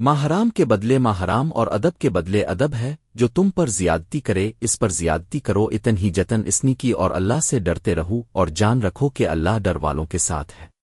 ماہرام کے بدلے ماہرام اور ادب کے بدلے ادب ہے، جو تم پر زیادتی کرے، اس پر زیادتی کرو، اتن ہی جتن اسنی کی اور اللہ سے ڈرتے رہو اور جان رکھو کہ اللہ ڈر والوں کے ساتھ ہے۔